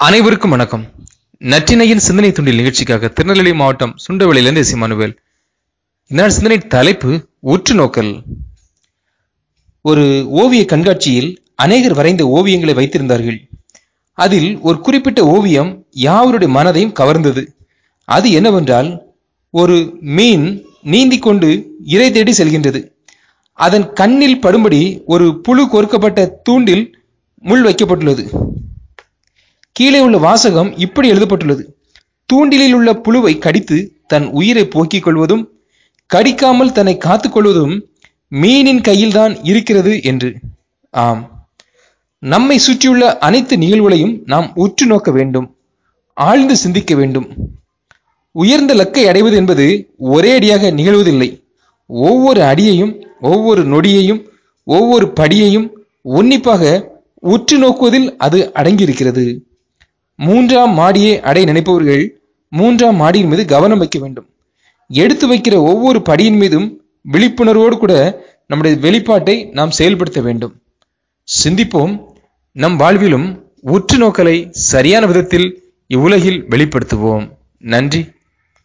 அனைவருக்கும் வணக்கம். நற்றினையின் சிந்தனை துண்டில் நிகழ்ச்சிக்காக திருநெல்வேலி மாவட்டம் சுண்டவளியிலிருந்து சிமானுவேல் இதனால் சிந்தனை தலைப்பு உற்று நோக்கல். ஒரு ஓவிய கண்காட்சியில் அநேகர் வரைந்த ஓவியங்களை வைத்திருந்தார்கள். அதில் ஒரு குறிப்பிட்ட ஓவியம் யாவருடைய மனதையும் கவர்ந்தது. அது என்னவென்றால் ஒரு மீன் நீந்தி கொண்டு இறை தேடி செல்கின்றது. அதன் கண்ணில் படும்படி ஒரு புழு கொறுக்கப்பட்ட தூண்டில் முள் வைக்கப்பட்டுள்ளது. கீழே உள்ள வாசகம் இப்படி எழுதப்பட்டுள்ளது. தூண்டிலில் உள்ள புழுவை கடித்து தன் உயிரை போக்கிக் கொள்வதும் கடிக்காமல் தன்னை காத்துக் கொள்வதும் மீனின் கையில்தான் இருக்கிறது என்று. ஆம். நம்மை சுற்றியுள்ள அனைத்து நிகழ்வுகளையும் நாம் உற்று நோக்க வேண்டும் ஆழ்ந்து சிந்திக்க வேண்டும். உயர்ந்த லக்கை அடைவது என்பது ஒரே அடியாக நிகழ்வதில்லை. ஒவ்வொரு அடியையும் ஒவ்வொரு நொடியையும் ஒவ்வொரு படியையும் உன்னிப்பாக உற்று நோக்குவதில் அது அடங்கியிருக்கிறது. மூன்றாம் மாடியை அடைய நினைப்பவர்கள் மூன்றாம் மாடியின் மீது கவனம் வைக்க வேண்டும். எடுத்து வைக்கிற ஒவ்வொரு படியின் மீதும் விழிப்புணர்வோடு கூட நம்முடைய வெளிப்பாட்டை நாம் செயல்படுத்த வேண்டும். சிந்திப்போம். நம் வாழ்விலும் உற்று நோக்கலை சரியான விதத்தில் இவ்வுலகில் வெளிப்படுத்துவோம். நன்றி.